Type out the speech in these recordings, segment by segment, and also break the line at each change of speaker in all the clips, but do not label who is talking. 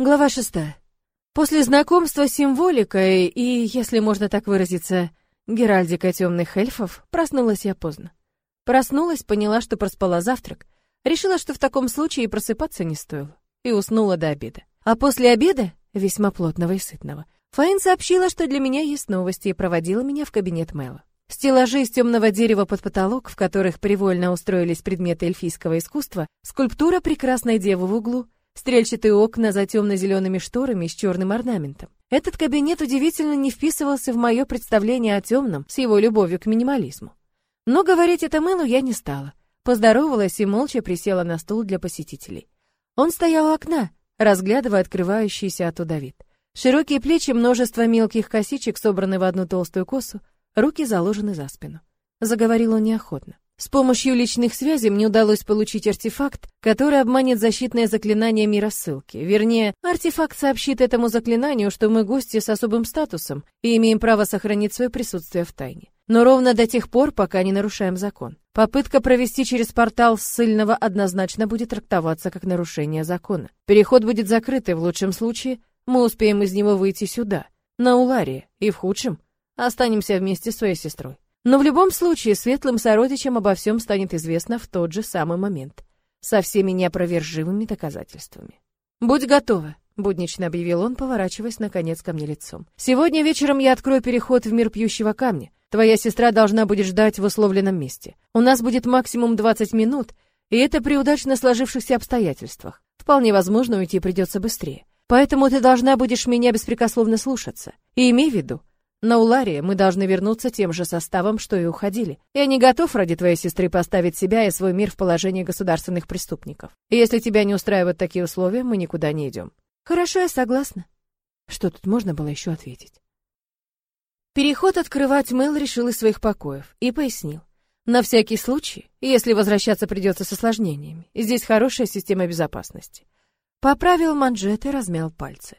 Глава шестая. После знакомства с символикой и, если можно так выразиться, геральдикой темных эльфов, проснулась я поздно. Проснулась, поняла, что проспала завтрак, решила, что в таком случае и просыпаться не стоило, и уснула до обеда. А после обеда, весьма плотного и сытного, Фаин сообщила, что для меня есть новости и проводила меня в кабинет Мэла. Стеллажи из темного дерева под потолок, в которых привольно устроились предметы эльфийского искусства, скульптура прекрасной девы в углу, стрельчатые окна за темно-зелеными шторами с черным орнаментом. Этот кабинет удивительно не вписывался в мое представление о темном с его любовью к минимализму. Но говорить это Мэлу я не стала. Поздоровалась и молча присела на стул для посетителей. Он стоял у окна, разглядывая открывающийся оттуда вид. Широкие плечи, множество мелких косичек, собраны в одну толстую косу, руки заложены за спину. Заговорил он неохотно. С помощью личных связей мне удалось получить артефакт, который обманет защитное заклинание мира ссылки. Вернее, артефакт сообщит этому заклинанию, что мы гости с особым статусом и имеем право сохранить свое присутствие в тайне. Но ровно до тех пор, пока не нарушаем закон. Попытка провести через портал ссыльного однозначно будет трактоваться как нарушение закона. Переход будет закрытый, в лучшем случае мы успеем из него выйти сюда, на Уларии, и в худшем останемся вместе с своей сестрой. Но в любом случае светлым сородичам обо всем станет известно в тот же самый момент, со всеми неопровержимыми доказательствами. «Будь готова», — буднично объявил он, поворачиваясь наконец ко мне лицом. «Сегодня вечером я открою переход в мир пьющего камня. Твоя сестра должна будет ждать в условленном месте. У нас будет максимум 20 минут, и это при удачно сложившихся обстоятельствах. Вполне возможно, уйти придется быстрее. Поэтому ты должна будешь меня беспрекословно слушаться. И имей в виду, на Уларе мы должны вернуться тем же составом, что и уходили. Я не готов ради твоей сестры поставить себя и свой мир в положение государственных преступников. И если тебя не устраивают такие условия, мы никуда не идем. Хорошо, я согласна. Что тут можно было еще ответить? Переход открывать Мэл решил из своих покоев и пояснил. На всякий случай, если возвращаться придется с осложнениями, здесь хорошая система безопасности. Поправил манжеты, размял пальцы.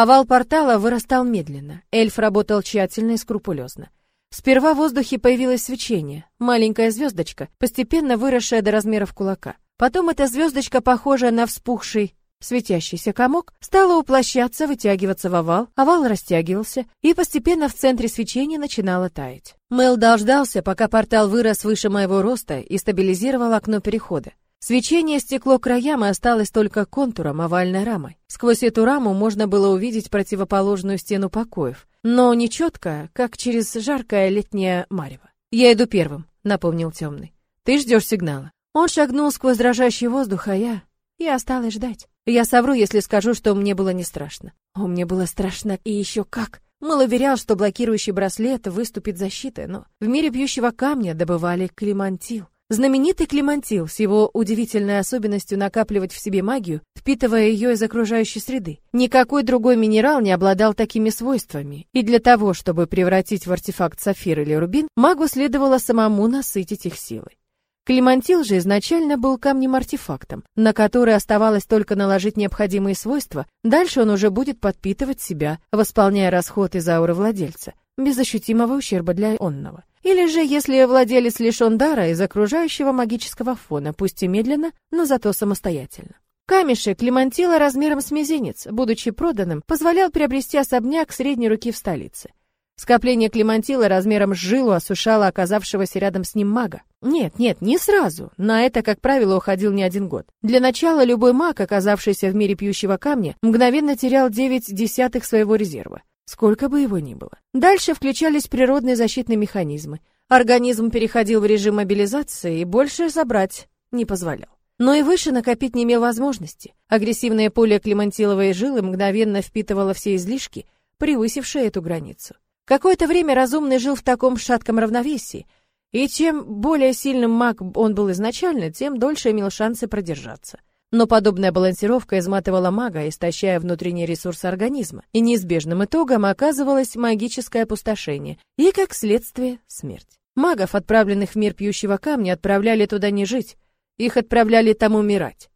Овал портала вырастал медленно. Эльф работал тщательно и скрупулезно. Сперва в воздухе появилось свечение, маленькая звездочка, постепенно выросшая до размеров кулака. Потом эта звездочка, похожая на вспухший светящийся комок, стала уплощаться, вытягиваться в овал, овал растягивался, и постепенно в центре свечения начинало таять. Мэл дождался, пока портал вырос выше моего роста и стабилизировал окно перехода. Свечение стекло краям и осталось только контуром овальной рамой. Сквозь эту раму можно было увидеть противоположную стену покоев, но не четко, как через жаркое летнее марево. «Я иду первым», — напомнил темный. «Ты ждешь сигнала». Он шагнул сквозь дрожащий воздух, а я... Я осталась ждать. Я совру, если скажу, что мне было не страшно. О, мне было страшно и еще как. Мэл уверял, что блокирующий браслет выступит защитой, но в мире пьющего камня добывали климантил. Знаменитый Климантил с его удивительной особенностью накапливать в себе магию, впитывая ее из окружающей среды. Никакой другой минерал не обладал такими свойствами, и для того, чтобы превратить в артефакт сафир или рубин, магу следовало самому насытить их силой. Климантил же изначально был камнем-артефактом, на который оставалось только наложить необходимые свойства, дальше он уже будет подпитывать себя, восполняя расход из ауры владельца, без ощутимого ущерба для онного. Или же, если владелец лишен дара из окружающего магического фона, пусть и медленно, но зато самостоятельно. Камешек Климантила размером с мизинец, будучи проданным, позволял приобрести особняк средней руки в столице. Скопление Климантила размером с жилу осушало оказавшегося рядом с ним мага. Нет, нет, не сразу. На это, как правило, уходил не один год. Для начала любой маг, оказавшийся в мире пьющего камня, мгновенно терял девять десятых своего резерва сколько бы его ни было. Дальше включались природные защитные механизмы. Организм переходил в режим мобилизации и больше забрать не позволял. Но и выше накопить не имел возможности. Агрессивное поле климантиловой жилы мгновенно впитывало все излишки, превысившие эту границу. Какое-то время разумный жил в таком шатком равновесии, и чем более сильным маг он был изначально, тем дольше имел шансы продержаться. Но подобная балансировка изматывала мага, истощая внутренний ресурс организма, и неизбежным итогом оказывалось магическое опустошение и, как следствие, смерть. Магов, отправленных в мир пьющего камня, отправляли туда не жить, их отправляли там умирать,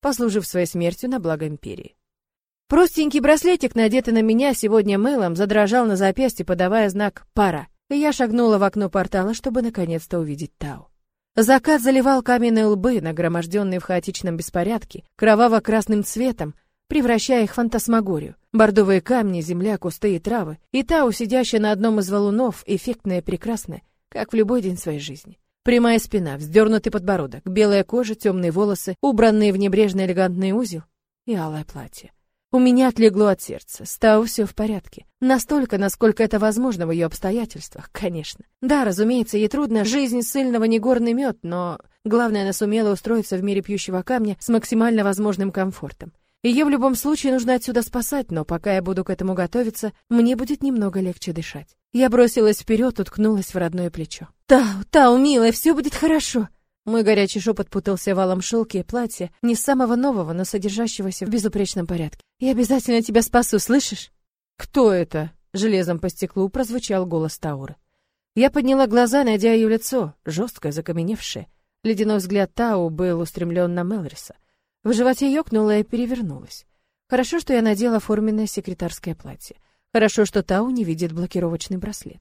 послужив своей смертью на благо империи. Простенький браслетик, надетый на меня сегодня мылом, задрожал на запястье, подавая знак «пара», и я шагнула в окно портала, чтобы наконец-то увидеть Тау. Закат заливал каменные лбы, нагроможденные в хаотичном беспорядке, кроваво-красным цветом, превращая их в фантасмагорию. Бордовые камни, земля, кусты и травы. И Тау, сидящая на одном из валунов, эффектная и прекрасная, как в любой день своей жизни. Прямая спина, вздернутый подбородок, белая кожа, темные волосы, убранные в небрежный элегантный узел и алое платье. У меня отлегло от сердца. С Тау все в порядке. Настолько, насколько это возможно в ее обстоятельствах, конечно. Да, разумеется, ей трудно, жизнь сильного не горный мед, но главное, она сумела устроиться в мире пьющего камня с максимально возможным комфортом. Ее в любом случае нужно отсюда спасать, но пока я буду к этому готовиться, мне будет немного легче дышать. Я бросилась вперед, уткнулась в родное плечо. «Тау, Тау, милая, все будет хорошо!» Мой горячий шепот путался валом шелки и платья, не самого нового, но содержащегося в безупречном порядке. «Я обязательно тебя спасу, слышишь?» «Кто это?» — железом по стеклу прозвучал голос Тауры. Я подняла глаза, найдя ее лицо, жесткое, закаменевшее. Ледяной взгляд Тау был устремлен на Мелриса. В животе ёкнуло и перевернулось. Хорошо, что я надела форменное секретарское платье. Хорошо, что Тау не видит блокировочный браслет.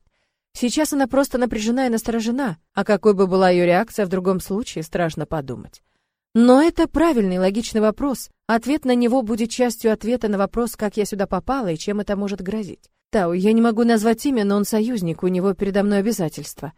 Сейчас она просто напряжена и насторожена, а какой бы была ее реакция в другом случае, страшно подумать. Но это правильный, логичный вопрос. Ответ на него будет частью ответа на вопрос, как я сюда попала и чем это может грозить. Тау, я не могу назвать имя, но он союзник, у него передо мной обязательства.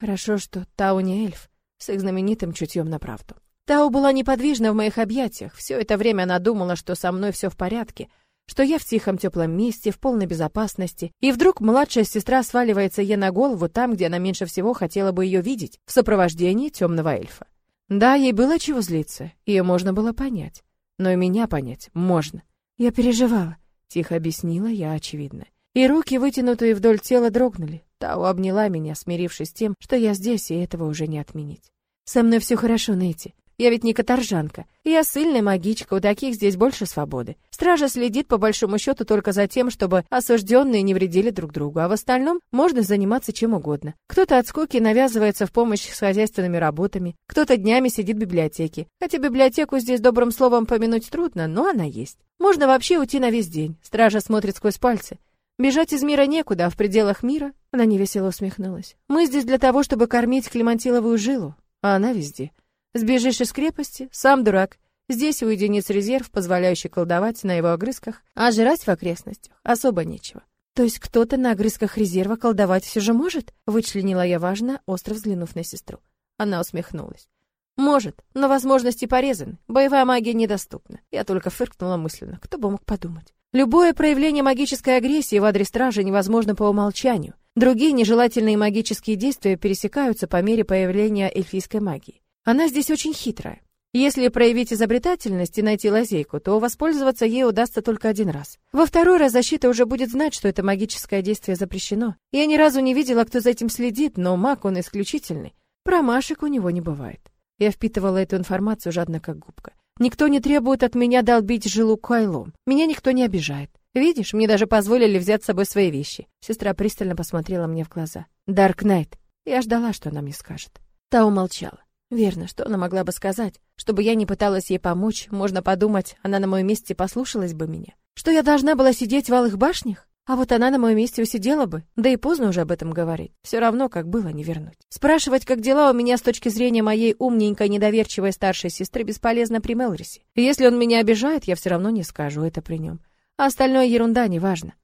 Хорошо, что Тау не эльф, с их знаменитым чутьем на правду. Тау была неподвижна в моих объятиях. Все это время она думала, что со мной все в порядке, что я в тихом теплом месте, в полной безопасности, и вдруг младшая сестра сваливается ей на голову там, где она меньше всего хотела бы ее видеть, в сопровождении темного эльфа. Да, ей было чего злиться, ее можно было понять. Но и меня понять можно. Я переживала, тихо объяснила я очевидно. И руки, вытянутые вдоль тела, дрогнули. Тау обняла меня, смирившись с тем, что я здесь, и этого уже не отменить. «Со мной все хорошо, Нэти. Я ведь не каторжанка. Я сильная магичка, у таких здесь больше свободы. Стража следит по большому счету только за тем, чтобы осужденные не вредили друг другу, а в остальном можно заниматься чем угодно. Кто-то от скуки навязывается в помощь с хозяйственными работами, кто-то днями сидит в библиотеке. Хотя библиотеку здесь добрым словом помянуть трудно, но она есть. Можно вообще уйти на весь день. Стража смотрит сквозь пальцы. Бежать из мира некуда, а в пределах мира она невесело усмехнулась. Мы здесь для того, чтобы кормить клемантиловую жилу, а она везде. Сбежишь из крепости, сам дурак. Здесь у единиц резерв, позволяющий колдовать на его огрызках, а жрать в окрестностях особо нечего. То есть кто-то на огрызках резерва колдовать все же может? Вычленила я важно, остро взглянув на сестру. Она усмехнулась. Может, но возможности порезаны. Боевая магия недоступна. Я только фыркнула мысленно. Кто бы мог подумать? Любое проявление магической агрессии в адрес стражи невозможно по умолчанию. Другие нежелательные магические действия пересекаются по мере появления эльфийской магии. Она здесь очень хитрая. Если проявить изобретательность и найти лазейку, то воспользоваться ей удастся только один раз. Во второй раз защита уже будет знать, что это магическое действие запрещено. Я ни разу не видела, кто за этим следит, но маг он исключительный. Промашек у него не бывает. Я впитывала эту информацию жадно как губка. Никто не требует от меня долбить жилу кайлом. Меня никто не обижает. Видишь, мне даже позволили взять с собой свои вещи. Сестра пристально посмотрела мне в глаза. Дарк Найт. Я ждала, что она мне скажет. Та умолчала. Верно, что она могла бы сказать? Чтобы я не пыталась ей помочь, можно подумать, она на моем месте послушалась бы меня. Что я должна была сидеть в алых башнях? А вот она на моем месте усидела бы, да и поздно уже об этом говорить. Все равно, как было, не вернуть. Спрашивать, как дела у меня с точки зрения моей умненькой, недоверчивой старшей сестры, бесполезно при Мелрисе. Если он меня обижает, я все равно не скажу это при нем. А остальное ерунда, неважно.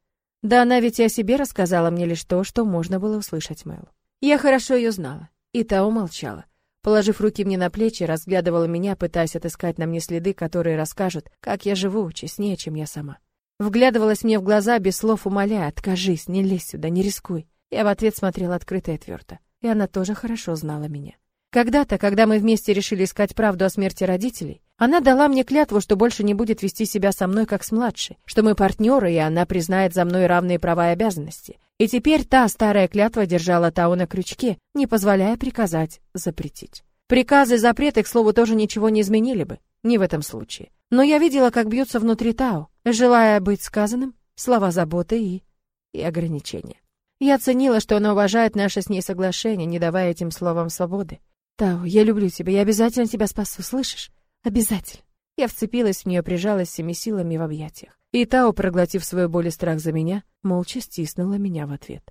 Да она ведь и о себе рассказала мне лишь то, что можно было услышать Мэл. Я хорошо ее знала, и та умолчала. Положив руки мне на плечи, разглядывала меня, пытаясь отыскать на мне следы, которые расскажут, как я живу, честнее, чем я сама. Вглядывалась мне в глаза, без слов умоляя, «Откажись, не лезь сюда, не рискуй». Я в ответ смотрела открыто и твердо. И она тоже хорошо знала меня. Когда-то, когда мы вместе решили искать правду о смерти родителей, она дала мне клятву, что больше не будет вести себя со мной как с младшей, что мы партнеры, и она признает за мной равные права и обязанности. И теперь та старая клятва держала Тау на крючке, не позволяя приказать запретить. Приказы и запреты, к слову, тоже ничего не изменили бы, не в этом случае. Но я видела, как бьются внутри Тау, желая быть сказанным, слова заботы и... и ограничения. Я оценила, что она уважает наше с ней соглашение, не давая этим словам свободы. «Тау, я люблю тебя, я обязательно тебя спасу, слышишь? Обязательно!» Я вцепилась в нее, прижалась всеми силами в объятиях. И Тао, проглотив свою боль и страх за меня, молча стиснула меня в ответ.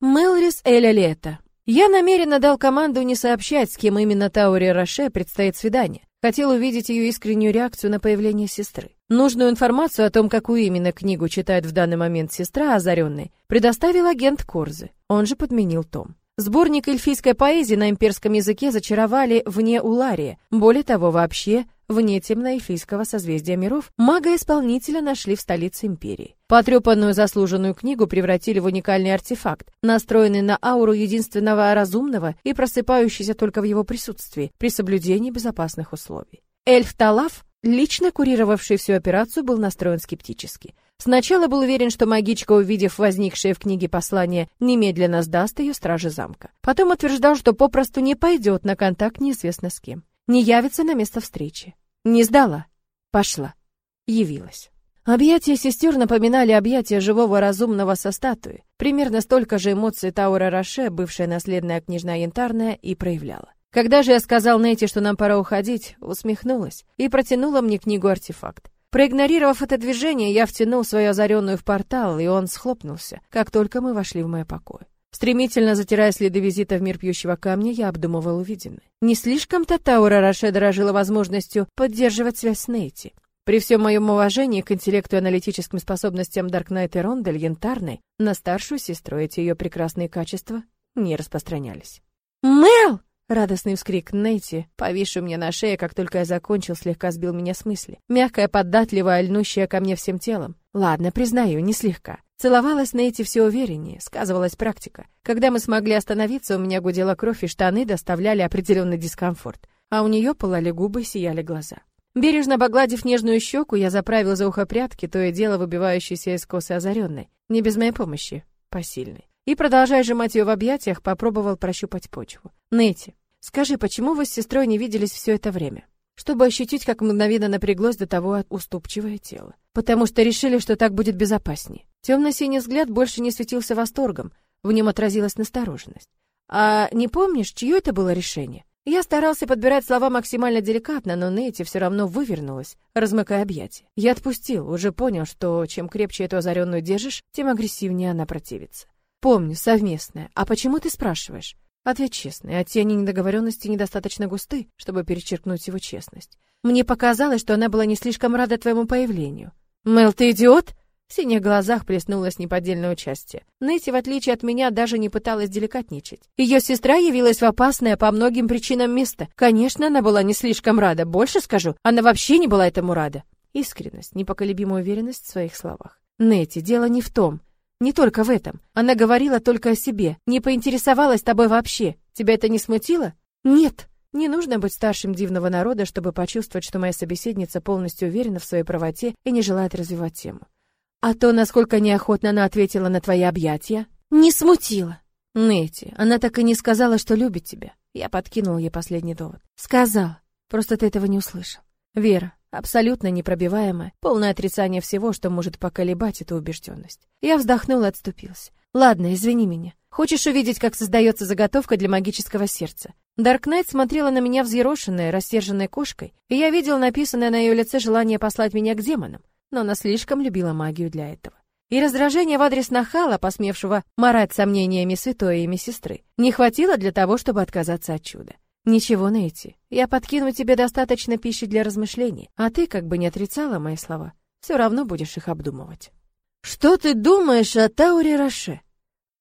Мелрис Эля Лето. Я намеренно дал команду не сообщать, с кем именно Таури Роше предстоит свидание. Хотел увидеть ее искреннюю реакцию на появление сестры. Нужную информацию о том, какую именно книгу читает в данный момент сестра озаренной, предоставил агент Корзы. Он же подменил том. Сборник эльфийской поэзии на имперском языке зачаровали вне Улария. Более того, вообще вне темноэльфийского созвездия миров мага-исполнителя нашли в столице империи. Потрепанную заслуженную книгу превратили в уникальный артефакт, настроенный на ауру единственного разумного и просыпающийся только в его присутствии, при соблюдении безопасных условий. Эльф Талав, лично курировавший всю операцию, был настроен скептически. Сначала был уверен, что магичка, увидев возникшее в книге послание, немедленно сдаст ее страже замка. Потом утверждал, что попросту не пойдет на контакт неизвестно с кем. Не явится на место встречи. Не сдала. Пошла. Явилась. Объятия сестер напоминали объятия живого разумного со статуи. Примерно столько же эмоций Таура Роше, бывшая наследная княжна Янтарная, и проявляла. Когда же я сказал Нэти, что нам пора уходить, усмехнулась и протянула мне книгу-артефакт. Проигнорировав это движение, я втянул свою озаренную в портал, и он схлопнулся, как только мы вошли в мой покой. Стремительно затирая следы визита в мир пьющего камня, я обдумывал увиденное. Не слишком-то Таура Роше дорожила возможностью поддерживать связь с Нейти. При всем моем уважении к интеллекту и аналитическим способностям Даркнайт и Рондель Янтарной, на старшую сестру эти ее прекрасные качества не распространялись. «Мэл!» Радостный вскрик Нейти, повисший мне на шее, как только я закончил, слегка сбил меня с мысли. Мягкая, податливая, льнущая ко мне всем телом. Ладно, признаю, не слегка. Целовалась Нейти все увереннее, сказывалась практика. Когда мы смогли остановиться, у меня гудела кровь, и штаны доставляли определенный дискомфорт. А у нее пылали губы, сияли глаза. Бережно погладив нежную щеку, я заправил за ухо прятки, то и дело выбивающиеся из косы озаренной. Не без моей помощи, посильной. И, продолжая сжимать ее в объятиях, попробовал прощупать почву. Нэти, скажи, почему вы с сестрой не виделись все это время? Чтобы ощутить, как мгновенно напряглось до того уступчивое тело. Потому что решили, что так будет безопаснее. Темно-синий взгляд больше не светился восторгом, в нем отразилась настороженность. А не помнишь, чье это было решение? Я старался подбирать слова максимально деликатно, но Нэти все равно вывернулась, размыкая объятия. Я отпустил, уже понял, что чем крепче эту озаренную держишь, тем агрессивнее она противится. Помню, совместное. А почему ты спрашиваешь? Ответ честный, а тени недоговоренности недостаточно густы, чтобы перечеркнуть его честность. Мне показалось, что она была не слишком рада твоему появлению. Мэл, ты идиот? В синих глазах плеснулось неподдельное участие. Несси, в отличие от меня, даже не пыталась деликатничать. Ее сестра явилась в опасное по многим причинам место. Конечно, она была не слишком рада. Больше скажу, она вообще не была этому рада. Искренность, непоколебимая уверенность в своих словах. Нети, дело не в том. Не только в этом. Она говорила только о себе, не поинтересовалась тобой вообще. Тебя это не смутило? Нет. Не нужно быть старшим дивного народа, чтобы почувствовать, что моя собеседница полностью уверена в своей правоте и не желает развивать тему. А то, насколько неохотно она ответила на твои объятия, не смутило. Нэти, она так и не сказала, что любит тебя. Я подкинул ей последний довод. Сказал, просто ты этого не услышал. Вера, абсолютно непробиваемое, полное отрицание всего, что может поколебать эту убежденность. Я вздохнул и отступился. Ладно, извини меня. Хочешь увидеть, как создается заготовка для магического сердца? Даркнайт смотрела на меня взъерошенная, рассерженной кошкой, и я видел написанное на ее лице желание послать меня к демонам, но она слишком любила магию для этого. И раздражение в адрес нахала, посмевшего марать сомнениями святой имя сестры, не хватило для того, чтобы отказаться от чуда. Ничего, Нейти, я подкину тебе достаточно пищи для размышлений, а ты, как бы не отрицала мои слова, все равно будешь их обдумывать. Что ты думаешь о Тауре Роше?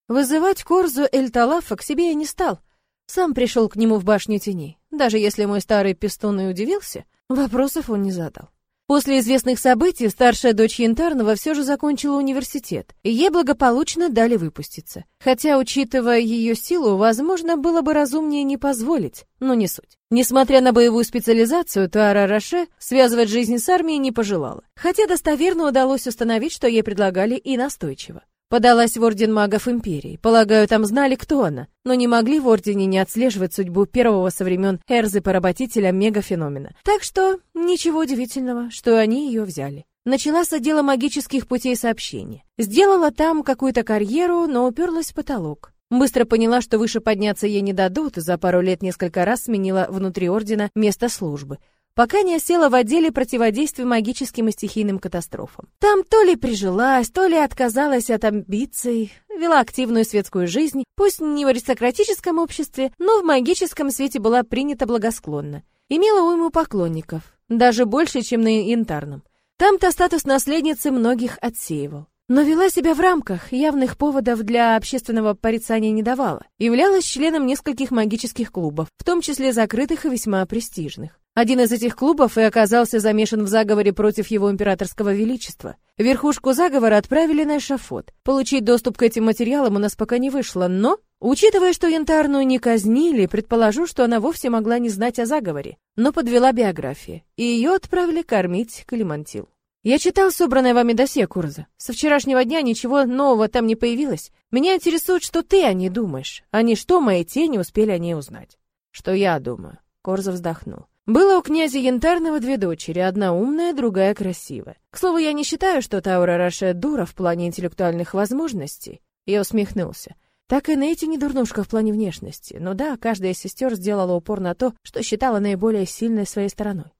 Вызывать Корзу Эль-Талафа к себе я не стал. Сам пришел к нему в башню теней. Даже если мой старый пистон и удивился, вопросов он не задал. После известных событий старшая дочь Янтарного все же закончила университет, и ей благополучно дали выпуститься. Хотя, учитывая ее силу, возможно, было бы разумнее не позволить, но не суть. Несмотря на боевую специализацию, Туара Роше связывать жизнь с армией не пожелала. Хотя достоверно удалось установить, что ей предлагали и настойчиво. Подалась в Орден магов Империи. Полагаю, там знали, кто она, но не могли в Ордене не отслеживать судьбу первого со времен Эрзы-поработителя мегафеномена. Так что ничего удивительного, что они ее взяли. Начала с отдела магических путей сообщения. Сделала там какую-то карьеру, но уперлась в потолок. Быстро поняла, что выше подняться ей не дадут, и за пару лет несколько раз сменила внутри Ордена место службы. Пока не осела в отделе противодействия магическим и стихийным катастрофам. Там то ли прижилась, то ли отказалась от амбиций, вела активную светскую жизнь, пусть не в аристократическом обществе, но в магическом свете была принята благосклонно. Имела уйму поклонников, даже больше, чем на янтарном. Там-то статус наследницы многих отсеивал. Но вела себя в рамках, явных поводов для общественного порицания не давала. Являлась членом нескольких магических клубов, в том числе закрытых и весьма престижных. Один из этих клубов и оказался замешан в заговоре против его императорского величества. Верхушку заговора отправили на эшафот. Получить доступ к этим материалам у нас пока не вышло, но, учитывая, что янтарную не казнили, предположу, что она вовсе могла не знать о заговоре. Но подвела биография, и ее отправили кормить Калимантил. Я читал собранное вами досье, Курза. Со вчерашнего дня ничего нового там не появилось. Меня интересует, что ты о ней думаешь, а не что мои тени успели о ней узнать. Что я думаю. Корза вздохнул. Было у князя Янтарного две дочери, одна умная, другая красивая. К слову, я не считаю, что Таура Раше дура в плане интеллектуальных возможностей. Я усмехнулся. Так и Нейти не дурнушка в плане внешности. Но да, каждая из сестер сделала упор на то, что считала наиболее сильной своей стороной.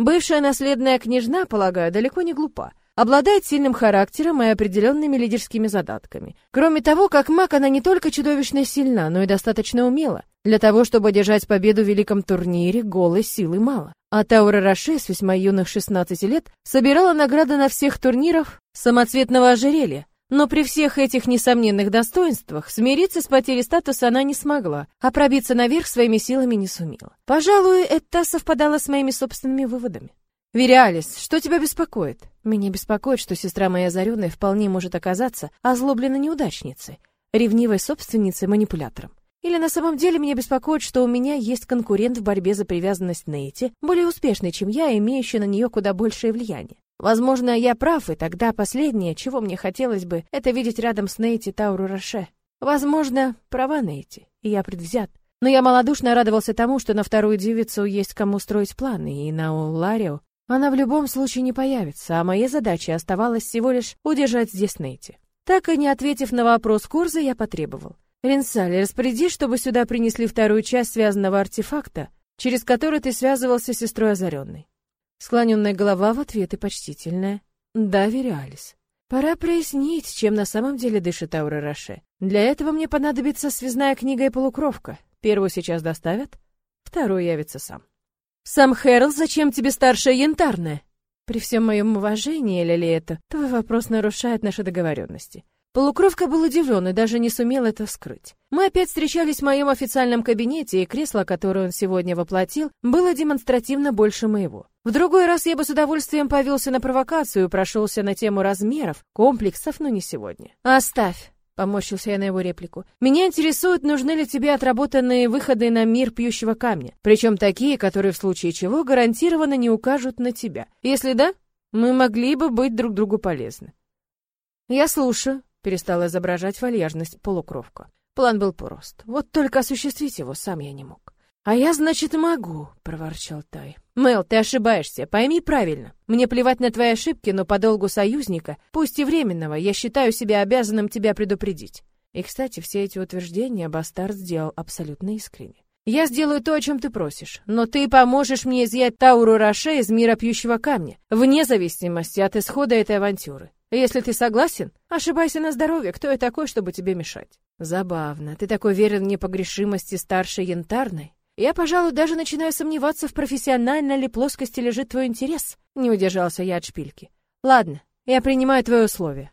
Бывшая наследная княжна, полагаю, далеко не глупа. Обладает сильным характером и определенными лидерскими задатками. Кроме того, как маг она не только чудовищно сильна, но и достаточно умела. Для того, чтобы одержать победу в великом турнире, голой силы мало. А Таура Роше с весьма юных 16 лет собирала награды на всех турнирах самоцветного ожерелья, но при всех этих несомненных достоинствах смириться с потерей статуса она не смогла, а пробиться наверх своими силами не сумела. Пожалуй, это совпадало с моими собственными выводами. «Вериалис, что тебя беспокоит?» «Меня беспокоит, что сестра моя озаренная вполне может оказаться озлобленной неудачницей, ревнивой собственницей, манипулятором. Или на самом деле меня беспокоит, что у меня есть конкурент в борьбе за привязанность Нейти, более успешный, чем я, имеющий на нее куда большее влияние. Возможно, я прав, и тогда последнее, чего мне хотелось бы, это видеть рядом с Нейти Тауру Роше. Возможно, права Нейти, и я предвзят. Но я малодушно радовался тому, что на вторую девицу есть кому строить планы, и на Уларио она в любом случае не появится, а моей задачей оставалось всего лишь удержать здесь Нейти. Так и не ответив на вопрос Курза, я потребовал. «Ренсаль, распорядись, чтобы сюда принесли вторую часть связанного артефакта, через который ты связывался с сестрой Озаренной. Склоненная голова в ответ и почтительная. Да, Вериалис. Пора прояснить, чем на самом деле дышит Аура Роше. Для этого мне понадобится связная книга и полукровка. Первую сейчас доставят, вторую явится сам. Сам Хэрл, зачем тебе старшая янтарная? При всем моем уважении, Лилиэта, твой вопрос нарушает наши договоренности. Полукровка был удивлен и даже не сумел это скрыть. Мы опять встречались в моем официальном кабинете, и кресло, которое он сегодня воплотил, было демонстративно больше моего. В другой раз я бы с удовольствием повелся на провокацию и прошелся на тему размеров, комплексов, но не сегодня. «Оставь!» — поморщился я на его реплику. «Меня интересует, нужны ли тебе отработанные выходы на мир пьющего камня, причем такие, которые в случае чего гарантированно не укажут на тебя. Если да, мы могли бы быть друг другу полезны». «Я слушаю», перестала изображать вальяжность полукровка. План был прост. Вот только осуществить его сам я не мог. «А я, значит, могу», — проворчал Тай. «Мэл, ты ошибаешься, пойми правильно. Мне плевать на твои ошибки, но по долгу союзника, пусть и временного, я считаю себя обязанным тебя предупредить». И, кстати, все эти утверждения Бастард сделал абсолютно искренне. «Я сделаю то, о чем ты просишь, но ты поможешь мне изъять Тауру Роше из мира пьющего камня, вне зависимости от исхода этой авантюры. Если ты согласен, ошибайся на здоровье, кто я такой, чтобы тебе мешать? Забавно, ты такой верен в непогрешимости старшей янтарной. Я, пожалуй, даже начинаю сомневаться, в профессиональной ли плоскости лежит твой интерес. Не удержался я от шпильки. Ладно, я принимаю твои условия.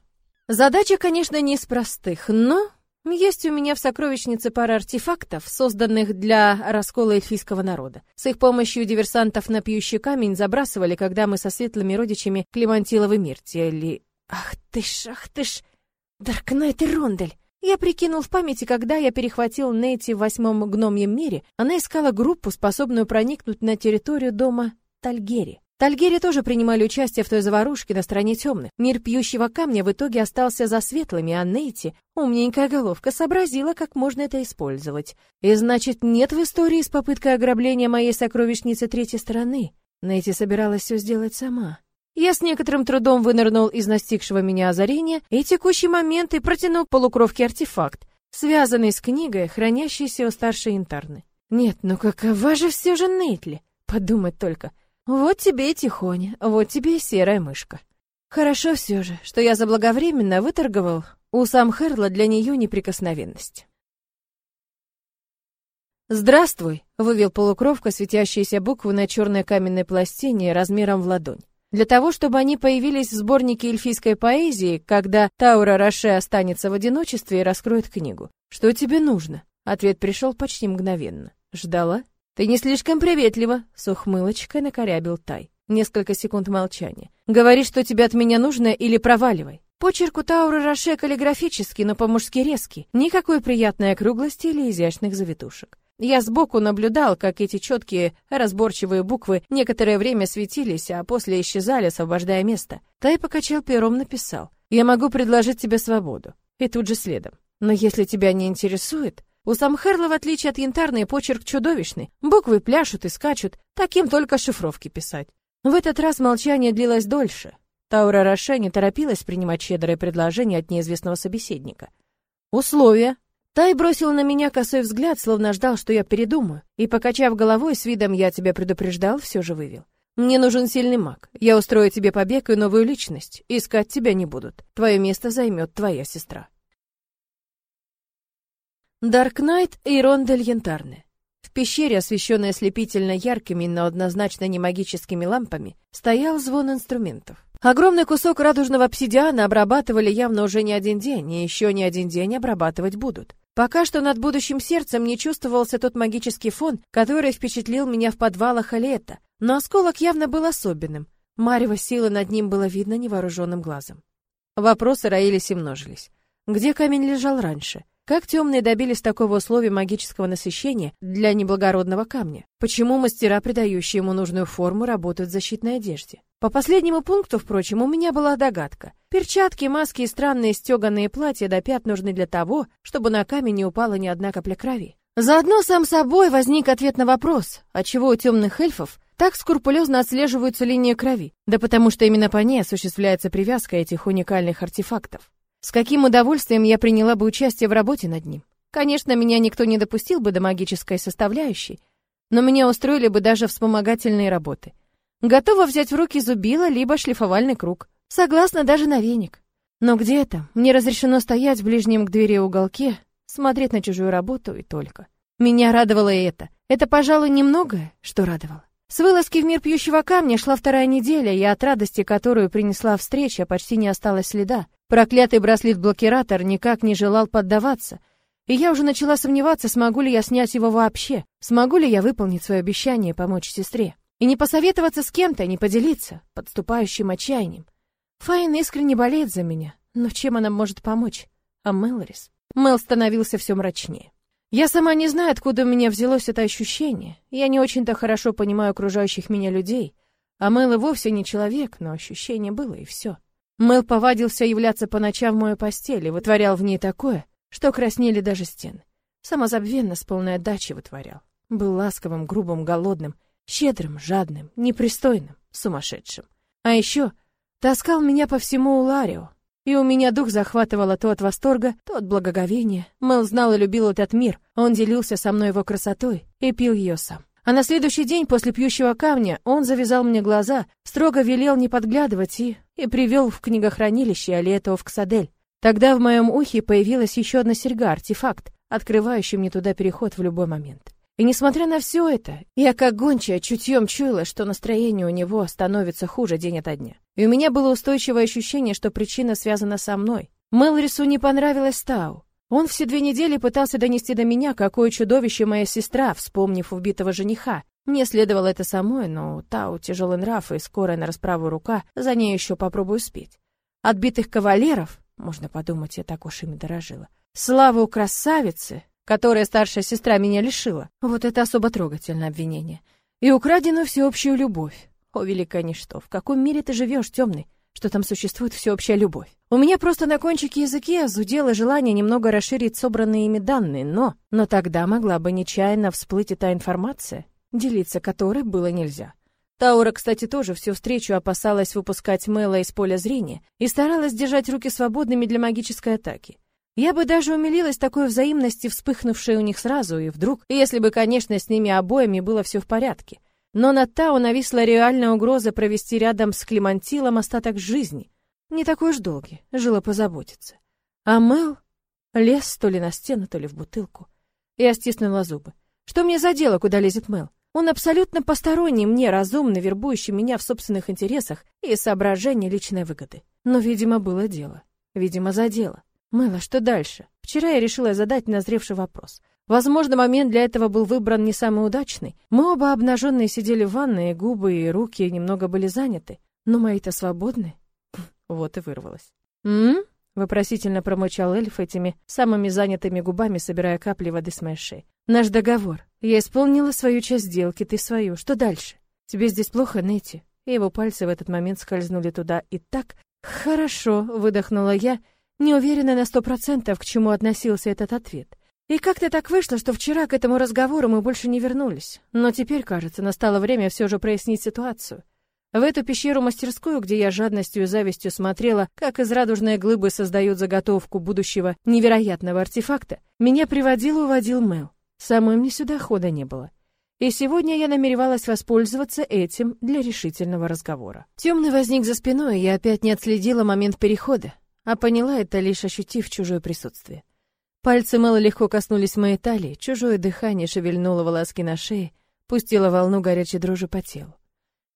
Задача, конечно, не из простых, но есть у меня в сокровищнице пара артефактов, созданных для раскола эльфийского народа. С их помощью диверсантов на пьющий камень забрасывали, когда мы со светлыми родичами Клемантиловы мир тели Ах ты ж, ах ты ж, Даркнайт и Рондель. Я прикинул в памяти, когда я перехватил Нейти в восьмом гномьем мире, она искала группу, способную проникнуть на территорию дома Тальгери. Тальгери тоже принимали участие в той заварушке на стороне темных. Мир пьющего камня в итоге остался за светлыми, а Нейти, умненькая головка, сообразила, как можно это использовать. И значит, нет в истории с попыткой ограбления моей сокровищницы третьей стороны. Нейти собиралась все сделать сама. Я с некоторым трудом вынырнул из настигшего меня озарения и текущий момент и протянул полукровки артефакт, связанный с книгой, хранящейся у старшей янтарны. Нет, ну какова же все же Нейтли? Подумать только. Вот тебе и тихоня, вот тебе и серая мышка. Хорошо все же, что я заблаговременно выторговал у сам Херла для нее неприкосновенность. «Здравствуй!» — вывел полукровка светящиеся буквы на черной каменной пластине размером в ладонь. Для того, чтобы они появились в сборнике эльфийской поэзии, когда Таура Роше останется в одиночестве и раскроет книгу. «Что тебе нужно?» Ответ пришел почти мгновенно. «Ждала?» «Ты не слишком приветлива», — с ухмылочкой накорябил Тай. Несколько секунд молчания. «Говори, что тебе от меня нужно, или проваливай». Почерк у Тауры Роше каллиграфический, но по-мужски резкий. Никакой приятной округлости или изящных завитушек. Я сбоку наблюдал, как эти четкие, разборчивые буквы некоторое время светились, а после исчезали, освобождая место. Тай покачал пером, написал. «Я могу предложить тебе свободу». И тут же следом. «Но если тебя не интересует...» У Самхерла, в отличие от янтарной, почерк чудовищный. Буквы пляшут и скачут, таким только шифровки писать. В этот раз молчание длилось дольше. Таура Роше не торопилась принимать щедрое предложение от неизвестного собеседника. «Условия», Тай бросил на меня косой взгляд, словно ждал, что я передумаю, и, покачав головой с видом «я тебя предупреждал», все же вывел. «Мне нужен сильный маг. Я устрою тебе побег и новую личность. Искать тебя не будут. Твое место займет твоя сестра». Дарк Найт и Рондель Янтарны. В пещере, освещенной ослепительно яркими, но однозначно не магическими лампами, стоял звон инструментов. Огромный кусок радужного обсидиана обрабатывали явно уже не один день, и еще не один день обрабатывать будут. Пока что над будущим сердцем не чувствовался тот магический фон, который впечатлил меня в подвалах Алета, но осколок явно был особенным. Марево силы над ним было видно невооруженным глазом. Вопросы роились и множились. Где камень лежал раньше? Как темные добились такого условия магического насыщения для неблагородного камня? Почему мастера, придающие ему нужную форму, работают в защитной одежде? По последнему пункту, впрочем, у меня была догадка. Перчатки, маски и странные стеганые платья до пят нужны для того, чтобы на камень не упала ни одна капля крови. Заодно сам собой возник ответ на вопрос, отчего у темных эльфов так скрупулезно отслеживаются линии крови. Да потому что именно по ней осуществляется привязка этих уникальных артефактов. С каким удовольствием я приняла бы участие в работе над ним. Конечно, меня никто не допустил бы до магической составляющей, но меня устроили бы даже вспомогательные работы — Готова взять в руки зубило либо шлифовальный круг. Согласна даже на веник. Но где это? Мне разрешено стоять в ближнем к двери уголке, смотреть на чужую работу и только. Меня радовало и это. Это, пожалуй, немногое, что радовало. С вылазки в мир пьющего камня шла вторая неделя, и от радости, которую принесла встреча, почти не осталось следа. Проклятый браслет-блокиратор никак не желал поддаваться, и я уже начала сомневаться, смогу ли я снять его вообще, смогу ли я выполнить свое обещание помочь сестре. И не посоветоваться с кем-то, не поделиться подступающим отчаянием. Файн искренне болеет за меня, но чем она может помочь? А Мэлорис? Мэл становился все мрачнее. Я сама не знаю, откуда у меня взялось это ощущение. Я не очень-то хорошо понимаю окружающих меня людей. А Мэл и вовсе не человек, но ощущение было, и все. Мэл повадился являться по ночам в мою постель и вытворял в ней такое, что краснели даже стены. Самозабвенно с полной отдачей вытворял. Был ласковым, грубым, голодным — Щедрым, жадным, непристойным, сумасшедшим. А еще таскал меня по всему Уларио, и у меня дух захватывало то от восторга, то от благоговения. Мэл знал и любил этот мир, он делился со мной его красотой и пил ее сам. А на следующий день после пьющего камня он завязал мне глаза, строго велел не подглядывать и... и привел в книгохранилище Алиэтова в Ксадель. Тогда в моем ухе появилась еще одна серьга, артефакт, открывающий мне туда переход в любой момент. И несмотря на все это, я как гончая чутьем чуяла, что настроение у него становится хуже день ото дня. И у меня было устойчивое ощущение, что причина связана со мной. Мэлрису не понравилась Тау. Он все две недели пытался донести до меня, какое чудовище моя сестра, вспомнив убитого жениха. Мне следовало это самой, но Тау тяжелый нрав и скорая на расправу рука, за ней еще попробую спеть. Отбитых кавалеров, можно подумать, я так уж ими дорожила. Славу красавицы, которое старшая сестра меня лишила. Вот это особо трогательное обвинение. И украденную всеобщую любовь. О, великое ничто, в каком мире ты живешь, темный? Что там существует всеобщая любовь? У меня просто на кончике языке зудело желание немного расширить собранные ими данные, но... Но тогда могла бы нечаянно всплыть эта информация, делиться которой было нельзя. Таура, кстати, тоже всю встречу опасалась выпускать Мэла из поля зрения и старалась держать руки свободными для магической атаки. Я бы даже умилилась такой взаимности, вспыхнувшей у них сразу и вдруг, если бы, конечно, с ними обоими было все в порядке. но над Тао нависла реальная угроза провести рядом с Климантилом остаток жизни. Не такой уж долгий, жила позаботиться. А Мэл лез то ли на стену, то ли в бутылку. Я стиснула зубы. Что мне за дело, куда лезет Мэл? Он абсолютно посторонний мне, разумно вербующий меня в собственных интересах и соображения личной выгоды. Но, видимо, было дело. Видимо, за дело. Мэла, что дальше? Вчера я решила задать назревший вопрос. Возможно, момент для этого был выбран не самый удачный. Мы оба обнаженные сидели в ванной, губы и руки немного были заняты. Но мои-то свободны. Вот и вырвалось. «М?», -м вопросительно промычал эльф этими самыми занятыми губами, собирая капли воды с моей шеи. «Наш договор. Я исполнила свою часть сделки, ты свою. Что дальше? Тебе здесь плохо, Нэти?» И его пальцы в этот момент скользнули туда и так. «Хорошо», — выдохнула я, не уверена на сто процентов, к чему относился этот ответ. И как-то так вышло, что вчера к этому разговору мы больше не вернулись. Но теперь, кажется, настало время все же прояснить ситуацию. В эту пещеру-мастерскую, где я жадностью и завистью смотрела, как из радужной глыбы создают заготовку будущего невероятного артефакта, меня приводил и уводил Мэл. Самой мне сюда хода не было. И сегодня я намеревалась воспользоваться этим для решительного разговора. Темный возник за спиной, и я опять не отследила момент перехода, а поняла это лишь ощутив чужое присутствие. Пальцы Мэла легко коснулись моей талии, чужое дыхание шевельнуло волоски на шее, пустило волну горячей дрожи по телу.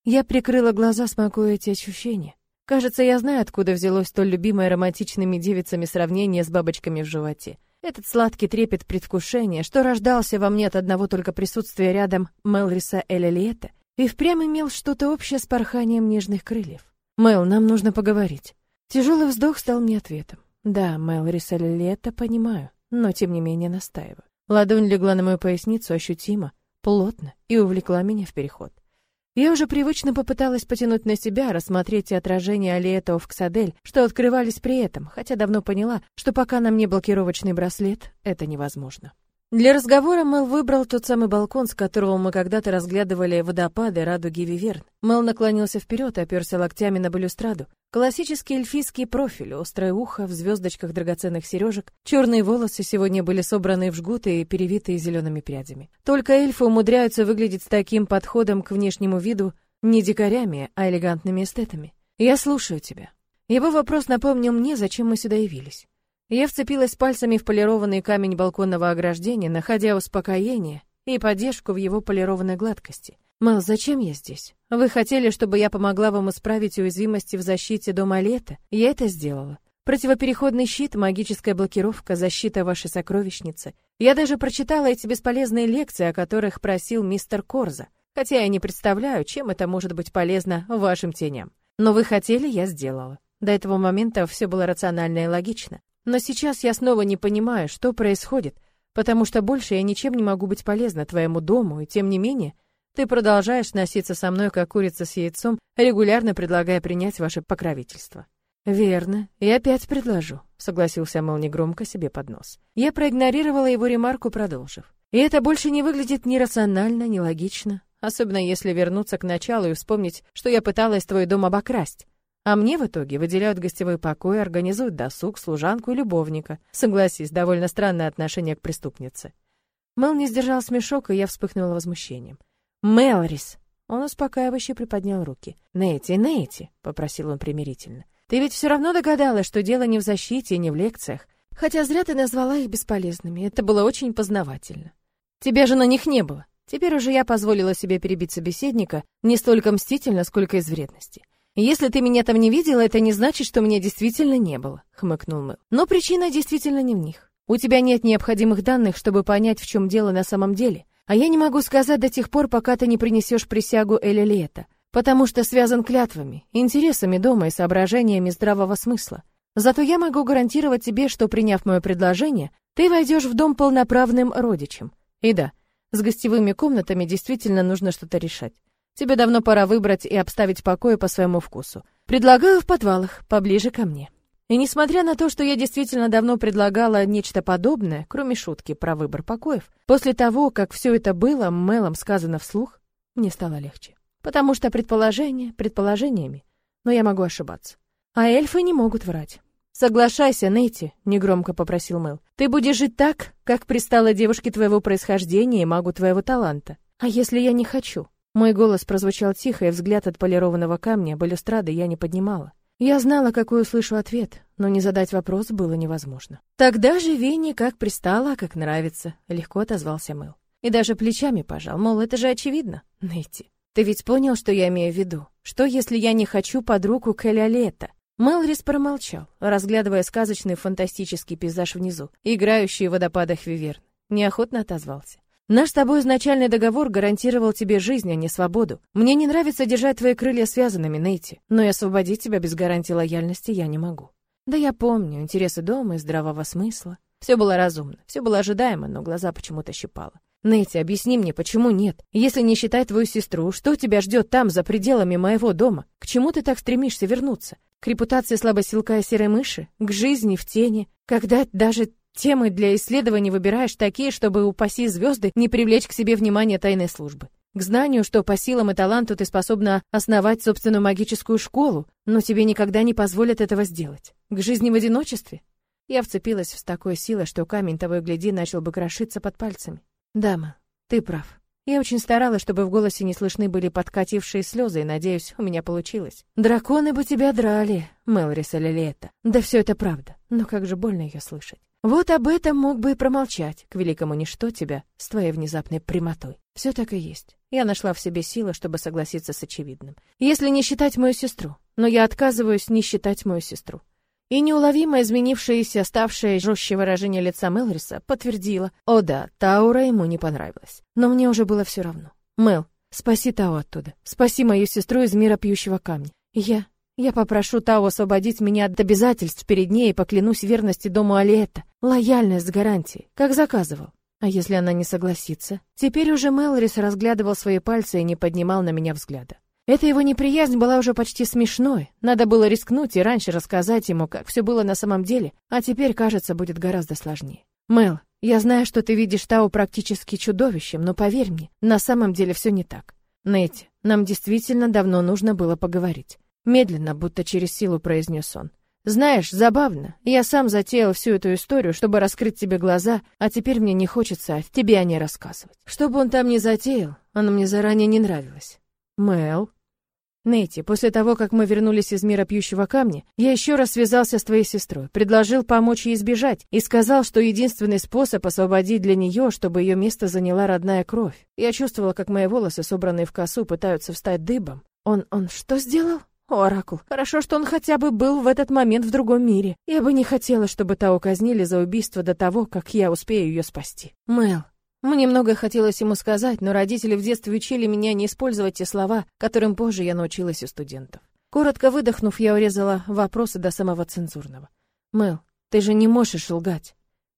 Я прикрыла глаза, смакуя эти ощущения. Кажется, я знаю, откуда взялось столь любимое романтичными девицами сравнение с бабочками в животе. Этот сладкий трепет предвкушения, что рождался во мне от одного только присутствия рядом Мелриса Элелиета, и впрямь имел что-то общее с порханием нежных крыльев. «Мел, нам нужно поговорить». Тяжелый вздох стал мне ответом. «Да, Мелриса Элелиета, понимаю но тем не менее настаиваю. Ладонь легла на мою поясницу ощутимо, плотно и увлекла меня в переход. Я уже привычно попыталась потянуть на себя, рассмотреть отражения Алиэта Овксадель, что открывались при этом, хотя давно поняла, что пока на мне блокировочный браслет, это невозможно. Для разговора Мэл выбрал тот самый балкон, с которого мы когда-то разглядывали водопады радуги Виверн. Мэл наклонился вперед оперся локтями на балюстраду. Классический эльфийский профиль, острое ухо в звездочках драгоценных сережек, черные волосы сегодня были собраны в жгуты и перевитые зелеными прядями. Только эльфы умудряются выглядеть с таким подходом к внешнему виду не дикарями, а элегантными эстетами. Я слушаю тебя. Его вопрос напомнил мне, зачем мы сюда явились. Я вцепилась пальцами в полированный камень балконного ограждения, находя успокоение и поддержку в его полированной гладкости. «Мэл, зачем я здесь? Вы хотели, чтобы я помогла вам исправить уязвимости в защите дома лета? Я это сделала. Противопереходный щит, магическая блокировка, защита вашей сокровищницы. Я даже прочитала эти бесполезные лекции, о которых просил мистер Корза, хотя я не представляю, чем это может быть полезно вашим теням. Но вы хотели, я сделала. До этого момента все было рационально и логично. Но сейчас я снова не понимаю, что происходит, потому что больше я ничем не могу быть полезна твоему дому, и тем не менее ты продолжаешь носиться со мной, как курица с яйцом, регулярно предлагая принять ваше покровительство. Верно, и опять предложу, согласился Мэл негромко себе под нос. Я проигнорировала его ремарку, продолжив. И это больше не выглядит ни рационально, ни логично, особенно если вернуться к началу и вспомнить, что я пыталась твой дом обокрасть. А мне в итоге выделяют гостевой покой, организуют досуг, служанку и любовника. Согласись, довольно странное отношение к преступнице. Мэл не сдержал смешок, и я вспыхнула возмущением. «Мэлрис!» Он успокаивающе приподнял руки. «Нэти, Нэти!» — попросил он примирительно. «Ты ведь все равно догадалась, что дело не в защите и не в лекциях. Хотя зря ты назвала их бесполезными. Это было очень познавательно. Тебя же на них не было. Теперь уже я позволила себе перебить собеседника не столько мстительно, сколько из вредности. «Если ты меня там не видела, это не значит, что меня действительно не было», — хмыкнул Мэл. «Но причина действительно не в них. У тебя нет необходимых данных, чтобы понять, в чем дело на самом деле. А я не могу сказать до тех пор, пока ты не принесешь присягу Эля потому что связан клятвами, интересами дома и соображениями здравого смысла. Зато я могу гарантировать тебе, что, приняв мое предложение, ты войдешь в дом полноправным родичем. И да, с гостевыми комнатами действительно нужно что-то решать. Тебе давно пора выбрать и обставить покои по своему вкусу. Предлагаю в подвалах, поближе ко мне. И несмотря на то, что я действительно давно предлагала нечто подобное, кроме шутки про выбор покоев, после того, как все это было Мелом сказано вслух, мне стало легче. Потому что предположения предположениями, но я могу ошибаться. А эльфы не могут врать. «Соглашайся, Нейти», — негромко попросил Мэл. «Ты будешь жить так, как пристало девушке твоего происхождения и магу твоего таланта. А если я не хочу?» Мой голос прозвучал тихо, и взгляд от полированного камня балюстрады я не поднимала. Я знала, какой услышу ответ, но не задать вопрос было невозможно. «Тогда живи не как пристало, а как нравится», — легко отозвался Мэл. И даже плечами пожал, мол, это же очевидно, Нейти. Ты ведь понял, что я имею в виду? Что, если я не хочу под руку Кэлялета? Мэлрис промолчал, разглядывая сказочный фантастический пейзаж внизу, играющий в водопадах Виверн. Неохотно отозвался. Наш с тобой изначальный договор гарантировал тебе жизнь, а не свободу. Мне не нравится держать твои крылья связанными, Нейти, но и освободить тебя без гарантии лояльности я не могу. Да я помню, интересы дома и здравого смысла. Все было разумно, все было ожидаемо, но глаза почему-то щипало. Нейти, объясни мне, почему нет? Если не считать твою сестру, что тебя ждет там, за пределами моего дома? К чему ты так стремишься вернуться? К репутации слабосилка и серой мыши? К жизни в тени? Когда даже темы для исследований выбираешь такие, чтобы, упаси звезды, не привлечь к себе внимание тайной службы? К знанию, что по силам и таланту ты способна основать собственную магическую школу, но тебе никогда не позволят этого сделать. К жизни в одиночестве? Я вцепилась в такой силой, что камень того и гляди начал бы крошиться под пальцами. Дама, ты прав. Я очень старалась, чтобы в голосе не слышны были подкатившие слезы, и, надеюсь, у меня получилось. Драконы бы тебя драли, Мелрис это. Да все это правда, но как же больно ее слышать. Вот об этом мог бы и промолчать, к великому ничто тебя, с твоей внезапной прямотой. Все так и есть. Я нашла в себе силы, чтобы согласиться с очевидным. Если не считать мою сестру, но я отказываюсь не считать мою сестру. И неуловимо изменившееся, ставшее жестче выражение лица Мелриса подтвердило, о да, Таура ему не понравилась. Но мне уже было все равно. Мел, спаси Тау оттуда. Спаси мою сестру из мира пьющего камня. я... Я попрошу Тау освободить меня от обязательств перед ней и поклянусь верности дому Алиэта. Лояльность с гарантией, как заказывал. А если она не согласится? Теперь уже Мелрис разглядывал свои пальцы и не поднимал на меня взгляда. Эта его неприязнь была уже почти смешной. Надо было рискнуть и раньше рассказать ему, как все было на самом деле, а теперь, кажется, будет гораздо сложнее. Мел, я знаю, что ты видишь Тау практически чудовищем, но поверь мне, на самом деле все не так. Нэти, нам действительно давно нужно было поговорить. Медленно, будто через силу произнес он. Знаешь, забавно. Я сам затеял всю эту историю, чтобы раскрыть тебе глаза, а теперь мне не хочется тебе о ней рассказывать. Что бы он там ни затеял, оно мне заранее не нравилось. Мэл. Нэти, после того, как мы вернулись из мира пьющего камня, я еще раз связался с твоей сестрой, предложил помочь ей избежать и сказал, что единственный способ освободить для нее, чтобы ее место заняла родная кровь. Я чувствовала, как мои волосы, собранные в косу, пытаются встать дыбом. Он, он что сделал? Оракул, хорошо, что он хотя бы был в этот момент в другом мире. Я бы не хотела, чтобы Тао казнили за убийство до того, как я успею ее спасти. Мэл, мне многое хотелось ему сказать, но родители в детстве учили меня не использовать те слова, которым позже я научилась у студентов. Коротко выдохнув, я урезала вопросы до самого цензурного. «Мэл, ты же не можешь лгать».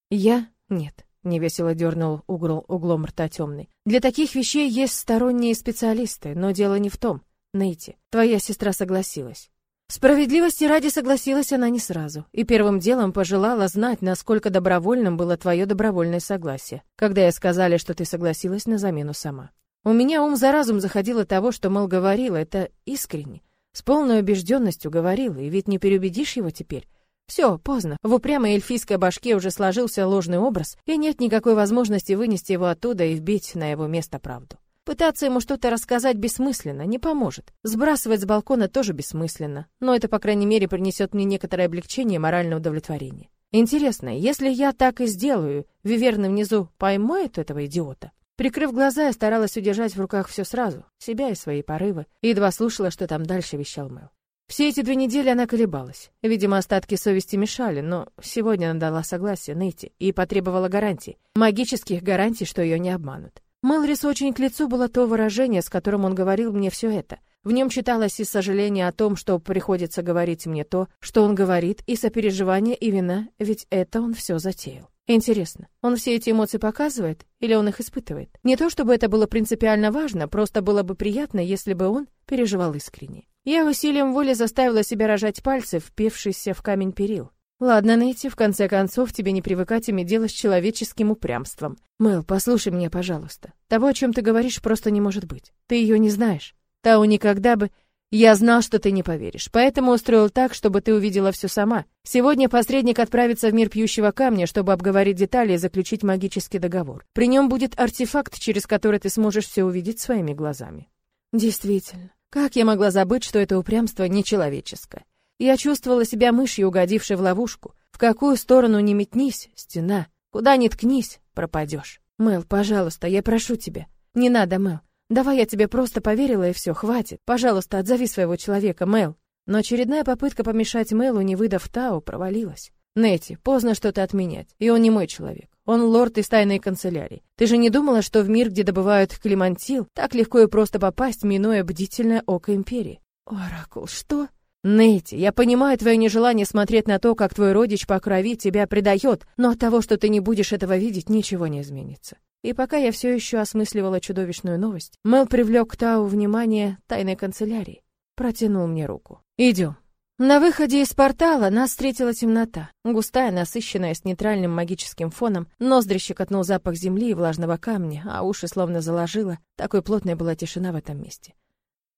«Я? Нет», — невесело дернул угол, углом рта темный. «Для таких вещей есть сторонние специалисты, но дело не в том. Нейти, твоя сестра согласилась. Справедливости ради согласилась она не сразу, и первым делом пожелала знать, насколько добровольным было твое добровольное согласие, когда я сказали, что ты согласилась на замену сама. У меня ум за разум заходило того, что, мол, говорила, это искренне, с полной убежденностью говорила, и ведь не переубедишь его теперь. Все, поздно. В упрямой эльфийской башке уже сложился ложный образ, и нет никакой возможности вынести его оттуда и вбить на его место правду. Пытаться ему что-то рассказать бессмысленно, не поможет. Сбрасывать с балкона тоже бессмысленно, но это, по крайней мере, принесет мне некоторое облегчение и моральное удовлетворение. Интересно, если я так и сделаю, Виверны внизу поймают этого идиота? Прикрыв глаза, я старалась удержать в руках все сразу, себя и свои порывы, и едва слушала, что там дальше вещал Мэл. Все эти две недели она колебалась. Видимо, остатки совести мешали, но сегодня она дала согласие Нейти и потребовала гарантий, магических гарантий, что ее не обманут. Мэлрис очень к лицу было то выражение, с которым он говорил мне все это. В нем читалось и сожаление о том, что приходится говорить мне то, что он говорит, и сопереживание, и вина, ведь это он все затеял. Интересно, он все эти эмоции показывает или он их испытывает? Не то чтобы это было принципиально важно, просто было бы приятно, если бы он переживал искренне. Я усилием воли заставила себя рожать пальцы, впившиеся в камень перил. Ладно, Нейти, в конце концов, тебе не привыкать иметь дело с человеческим упрямством. Мэл, послушай меня, пожалуйста. Того, о чем ты говоришь, просто не может быть. Ты ее не знаешь. Тау никогда бы... Я знал, что ты не поверишь, поэтому устроил так, чтобы ты увидела все сама. Сегодня посредник отправится в мир пьющего камня, чтобы обговорить детали и заключить магический договор. При нем будет артефакт, через который ты сможешь все увидеть своими глазами. Действительно, как я могла забыть, что это упрямство нечеловеческое? Я чувствовала себя мышью, угодившей в ловушку. В какую сторону ни метнись, стена. Куда ни ткнись, пропадешь. Мэл, пожалуйста, я прошу тебя. Не надо, Мэл. Давай я тебе просто поверила и все, хватит. Пожалуйста, отзови своего человека, Мэл. Но очередная попытка помешать Мэлу, не выдав Тау, провалилась. Нети, поздно что-то отменять. И он не мой человек. Он лорд из тайной канцелярии. Ты же не думала, что в мир, где добывают климантил, так легко и просто попасть, минуя бдительное око империи? Оракул, что? Нети, я понимаю твое нежелание смотреть на то, как твой родич по крови тебя предает, но от того, что ты не будешь этого видеть, ничего не изменится. И пока я все еще осмысливала чудовищную новость, Мел привлек к Тау внимание тайной канцелярии. Протянул мне руку. Идем. На выходе из портала нас встретила темнота, густая, насыщенная, с нейтральным магическим фоном. Ноздри щекотнул запах земли и влажного камня, а уши словно заложило. Такой плотной была тишина в этом месте.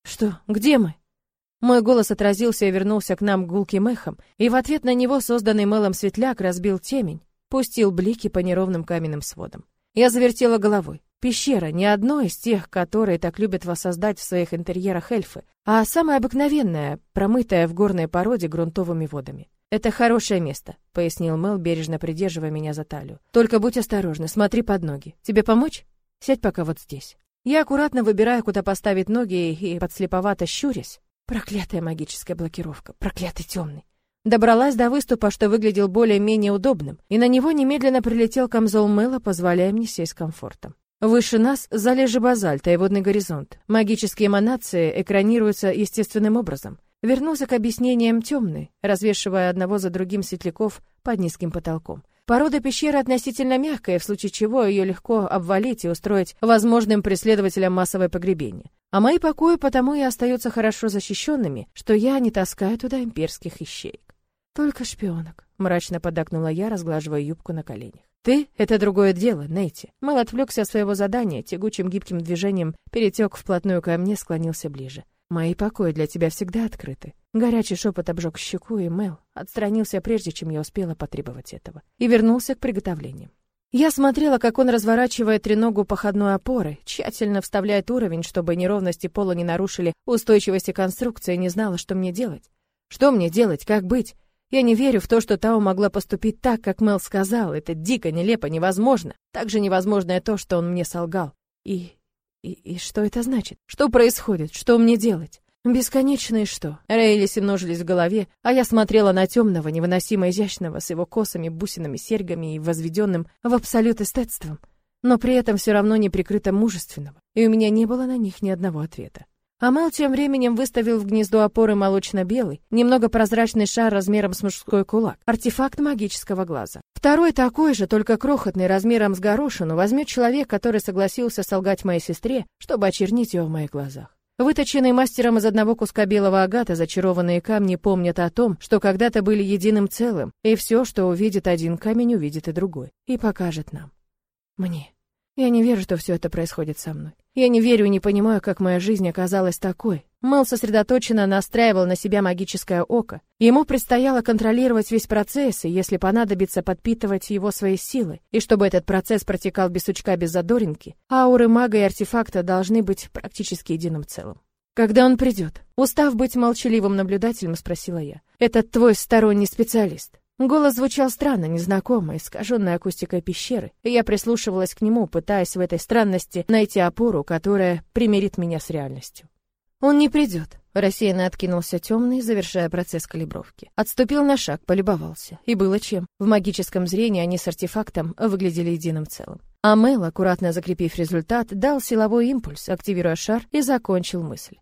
«Что? Где мы?» Мой голос отразился и вернулся к нам гулким эхом, и в ответ на него созданный Мэлом светляк разбил темень, пустил блики по неровным каменным сводам. Я завертела головой. Пещера не одно из тех, которые так любят воссоздать в своих интерьерах эльфы, а самая обыкновенная, промытая в горной породе грунтовыми водами. «Это хорошее место», — пояснил Мел, бережно придерживая меня за талию. «Только будь осторожна, смотри под ноги. Тебе помочь? Сядь пока вот здесь». Я аккуратно выбираю, куда поставить ноги, и подслеповато щурясь. Проклятая магическая блокировка, проклятый темный. Добралась до выступа, что выглядел более-менее удобным, и на него немедленно прилетел камзол Мэла, позволяя мне сесть комфортом. Выше нас залежи базальта и водный горизонт. Магические эманации экранируются естественным образом. Вернулся к объяснениям темный, развешивая одного за другим светляков под низким потолком. Порода пещеры относительно мягкая, в случае чего ее легко обвалить и устроить возможным преследователям массовое погребение. А мои покои потому и остаются хорошо защищенными, что я не таскаю туда имперских ищеек. Только шпионок, мрачно подакнула я, разглаживая юбку на коленях. Ты — это другое дело, Нейти. Мэл отвлекся от своего задания, тягучим гибким движением перетек вплотную ко мне, склонился ближе. Мои покои для тебя всегда открыты. Горячий шепот обжег щеку, и Мэл отстранился прежде, чем я успела потребовать этого, и вернулся к приготовлениям. Я смотрела, как он разворачивает треногу походной опоры, тщательно вставляет уровень, чтобы неровности пола не нарушили устойчивости конструкции, и не знала, что мне делать. Что мне делать, как быть? Я не верю в то, что Тао могла поступить так, как Мел сказал. Это дико, нелепо, невозможно. Так же невозможно и то, что он мне солгал. И... и... и что это значит? Что происходит? Что мне делать? Бесконечное что? Рейлиси множились в голове, а я смотрела на темного, невыносимо изящного, с его косами, бусинами, серьгами и возведенным в абсолют эстетством, но при этом все равно не прикрыто мужественного, и у меня не было на них ни одного ответа. Амал тем временем выставил в гнездо опоры молочно-белый, немного прозрачный шар размером с мужской кулак, артефакт магического глаза. Второй такой же, только крохотный, размером с горошину, возьмет человек, который согласился солгать моей сестре, чтобы очернить ее в моих глазах. Выточенные мастером из одного куска белого агата зачарованные камни помнят о том, что когда-то были единым целым, и все, что увидит один камень, увидит и другой, и покажет нам. Мне. Я не верю, что все это происходит со мной. Я не верю и не понимаю, как моя жизнь оказалась такой. Мэл сосредоточенно настраивал на себя магическое око. Ему предстояло контролировать весь процесс, и если понадобится, подпитывать его своей силой. И чтобы этот процесс протекал без сучка, без задоринки, ауры мага и артефакта должны быть практически единым целым. «Когда он придет?» Устав быть молчаливым наблюдателем, спросила я. «Этот твой сторонний специалист». Голос звучал странно, незнакомо, искаженной акустикой пещеры, я прислушивалась к нему, пытаясь в этой странности найти опору, которая примирит меня с реальностью. «Он не придет», — рассеянно откинулся темный, завершая процесс калибровки. Отступил на шаг, полюбовался. И было чем. В магическом зрении они с артефактом выглядели единым целым. А Мэл, аккуратно закрепив результат, дал силовой импульс, активируя шар, и закончил мысль.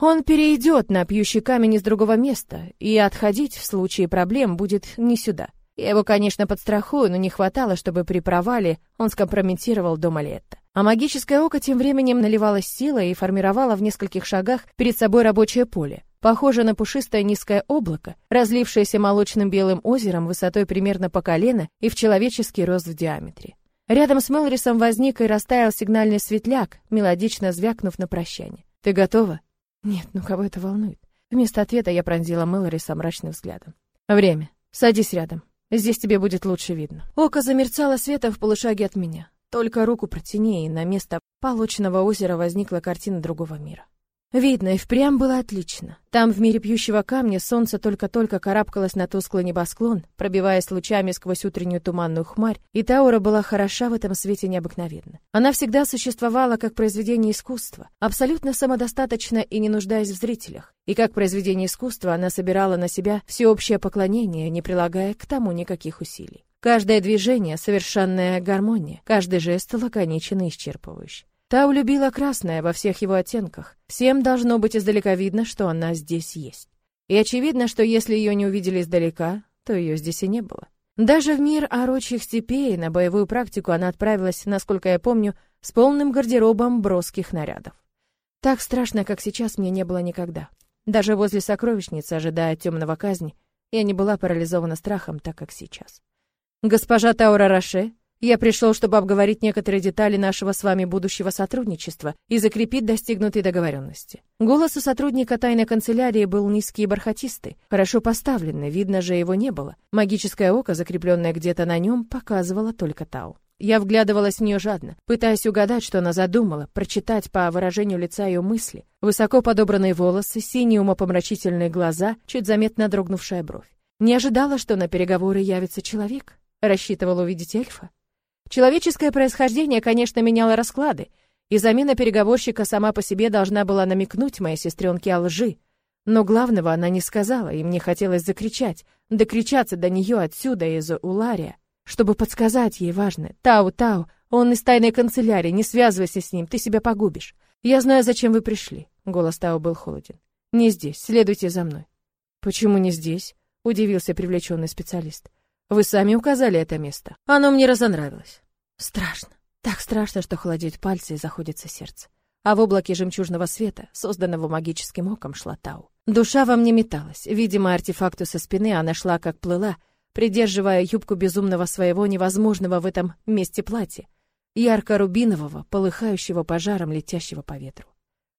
Он перейдет на пьющий камень из другого места, и отходить в случае проблем будет не сюда. Я его, конечно, подстрахую, но не хватало, чтобы при провале он скомпрометировал дом Алетта. А магическое око тем временем наливалось силой и формировало в нескольких шагах перед собой рабочее поле, похоже на пушистое низкое облако, разлившееся молочным белым озером высотой примерно по колено и в человеческий рост в диаметре. Рядом с Мелрисом возник и растаял сигнальный светляк, мелодично звякнув на прощание. «Ты готова?» Нет, ну кого это волнует? Вместо ответа я пронзила Мэлори с мрачным взглядом. Время. Садись рядом. Здесь тебе будет лучше видно. Око замерцало светом в полушаге от меня. Только руку протяни, и на место полученного озера возникла картина другого мира. Видно, и впрямь было отлично. Там, в мире пьющего камня, солнце только-только карабкалось на тусклый небосклон, пробиваясь лучами сквозь утреннюю туманную хмарь, и Таура была хороша в этом свете необыкновенно. Она всегда существовала как произведение искусства, абсолютно самодостаточно и не нуждаясь в зрителях. И как произведение искусства она собирала на себя всеобщее поклонение, не прилагая к тому никаких усилий. Каждое движение — совершенная гармония, каждый жест лаконичен и исчерпывающий. Та улюбила красное во всех его оттенках. Всем должно быть издалека видно, что она здесь есть. И очевидно, что если ее не увидели издалека, то ее здесь и не было. Даже в мир орочьих степей на боевую практику она отправилась, насколько я помню, с полным гардеробом броских нарядов. Так страшно, как сейчас, мне не было никогда. Даже возле сокровищницы, ожидая темного казни, я не была парализована страхом, так как сейчас. «Госпожа Таура Роше, я пришел, чтобы обговорить некоторые детали нашего с вами будущего сотрудничества и закрепить достигнутые договоренности. Голос у сотрудника тайной канцелярии был низкий и бархатистый, хорошо поставленный, видно же его не было. Магическое око, закрепленное где-то на нем, показывало только Тау. Я вглядывалась в нее жадно, пытаясь угадать, что она задумала, прочитать по выражению лица ее мысли. Высоко подобранные волосы, синие умопомрачительные глаза, чуть заметно дрогнувшая бровь. Не ожидала, что на переговоры явится человек. Рассчитывала увидеть эльфа. Человеческое происхождение, конечно, меняло расклады, и замена переговорщика сама по себе должна была намекнуть моей сестренке о лжи. Но главного она не сказала, и мне хотелось закричать, докричаться до нее отсюда, из Улария, чтобы подсказать ей важное. «Тау, Тау, он из тайной канцелярии, не связывайся с ним, ты себя погубишь. Я знаю, зачем вы пришли». Голос Тау был холоден. «Не здесь, следуйте за мной». «Почему не здесь?» — удивился привлеченный специалист. Вы сами указали это место. Оно мне разонравилось. Страшно. Так страшно, что холодеют пальцы и заходится сердце. А в облаке жемчужного света, созданного магическим оком, шла Тау. Душа во мне металась. Видимо, артефакту со спины она шла как плыла, придерживая юбку безумного своего невозможного в этом месте платья, ярко-рубинового, полыхающего пожаром, летящего по ветру.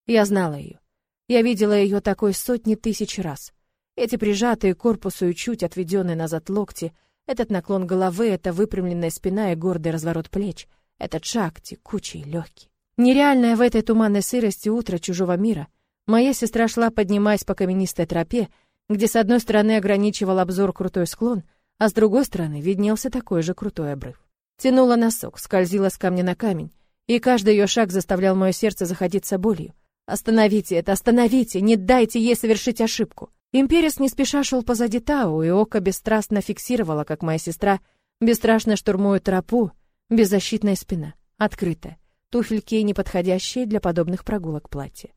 Я знала ее. Я видела ее такой сотни тысяч раз. Эти прижатые корпусу и чуть отведенные назад локти — этот наклон головы, эта выпрямленная спина и гордый разворот плеч, этот шаг текучий, легкий. Нереальное в этой туманной сырости утро чужого мира. Моя сестра шла, поднимаясь по каменистой тропе, где с одной стороны ограничивал обзор крутой склон, а с другой стороны виднелся такой же крутой обрыв. Тянула носок, скользила с камня на камень, и каждый ее шаг заставлял мое сердце заходиться болью. «Остановите это, остановите! Не дайте ей совершить ошибку!» Имперец не спеша шел позади Тау, и око бесстрастно фиксировало, как моя сестра бесстрашно штурмует тропу, беззащитная спина, открытая, туфельки неподходящие для подобных прогулок платья.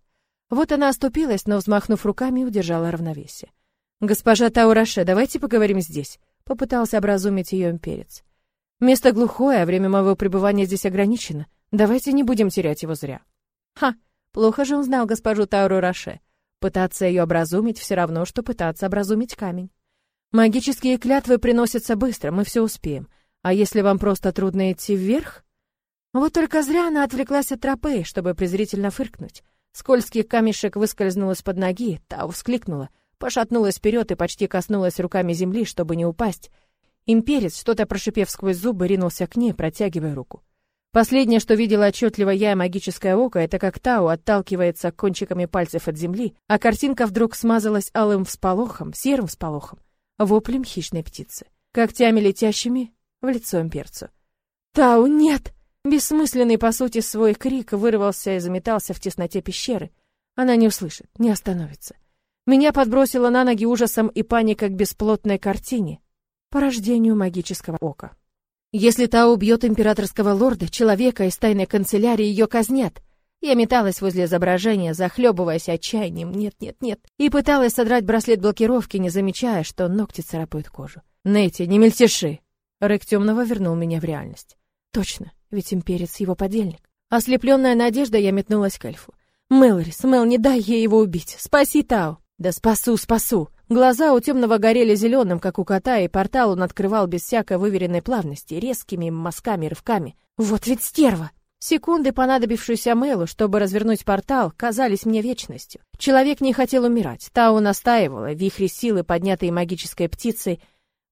Вот она оступилась, но, взмахнув руками, удержала равновесие. «Госпожа Таураше, давайте поговорим здесь», — попытался образумить ее имперец. «Место глухое, а время моего пребывания здесь ограничено. Давайте не будем терять его зря». «Ха, плохо же он знал госпожу Тауру Роше. Пытаться ее образумить все равно, что пытаться образумить камень. Магические клятвы приносятся быстро, мы все успеем. А если вам просто трудно идти вверх? Вот только зря она отвлеклась от тропы, чтобы презрительно фыркнуть. Скользкий камешек выскользнул из-под ноги, та вскликнула, пошатнулась вперед и почти коснулась руками земли, чтобы не упасть. Имперец, что-то прошипев сквозь зубы, ринулся к ней, протягивая руку. Последнее, что видела отчетливо я магическое око, это как Тау отталкивается кончиками пальцев от земли, а картинка вдруг смазалась алым всполохом, серым всполохом, воплем хищной птицы, когтями летящими в лицо имперцу. «Тау, нет!» Бессмысленный, по сути, свой крик вырвался и заметался в тесноте пещеры. Она не услышит, не остановится. Меня подбросило на ноги ужасом и паникой к бесплотной картине, порождению магического ока. Если та убьет императорского лорда, человека из тайной канцелярии ее казнят. Я металась возле изображения, захлебываясь отчаянием, нет, нет, нет, и пыталась содрать браслет блокировки, не замечая, что ногти царапают кожу. «Нэти, не мельтеши!» Рэк темного вернул меня в реальность. Точно, ведь имперец его подельник. Ослепленная надежда, я метнулась к эльфу. «Мэлорис, Мэл, не дай ей его убить! Спаси Тау!» «Да спасу, спасу!» Глаза у темного горели зеленым, как у кота, и портал он открывал без всякой выверенной плавности, резкими мазками, рывками. Вот ведь стерва! Секунды, понадобившиеся Мэлу, чтобы развернуть портал, казались мне вечностью. Человек не хотел умирать. Тау настаивала, вихри силы, поднятые магической птицей,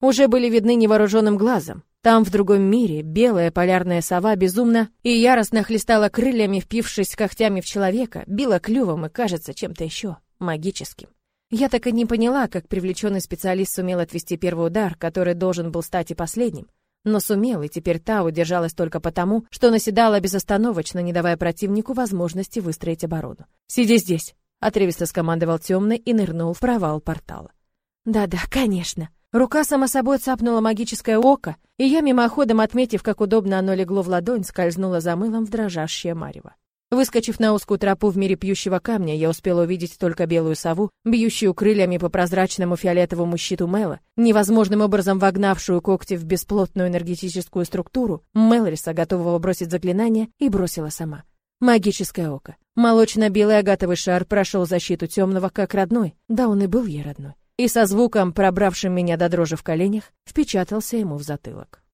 уже были видны невооруженным глазом. Там, в другом мире, белая полярная сова безумно и яростно хлестала крыльями, впившись когтями в человека, била клювом и, кажется, чем-то еще магическим. Я так и не поняла, как привлеченный специалист сумел отвести первый удар, который должен был стать и последним. Но сумел, и теперь та удержалась только потому, что наседала безостановочно, не давая противнику возможности выстроить оборону. «Сиди здесь!» — отрывисто скомандовал темный и нырнул в провал портала. «Да-да, конечно!» Рука сама собой цапнула магическое око, и я, мимоходом отметив, как удобно оно легло в ладонь, скользнула за мылом в дрожащее марево. Выскочив на узкую тропу в мире пьющего камня, я успела увидеть только белую сову, бьющую крыльями по прозрачному фиолетовому щиту Мэла, невозможным образом вогнавшую когти в бесплотную энергетическую структуру, Мелриса, готового бросить заклинание, и бросила сама. Магическое око. Молочно-белый агатовый шар прошел защиту темного как родной, да он и был ей родной и со звуком, пробравшим меня до дрожи в коленях, впечатался ему в затылок.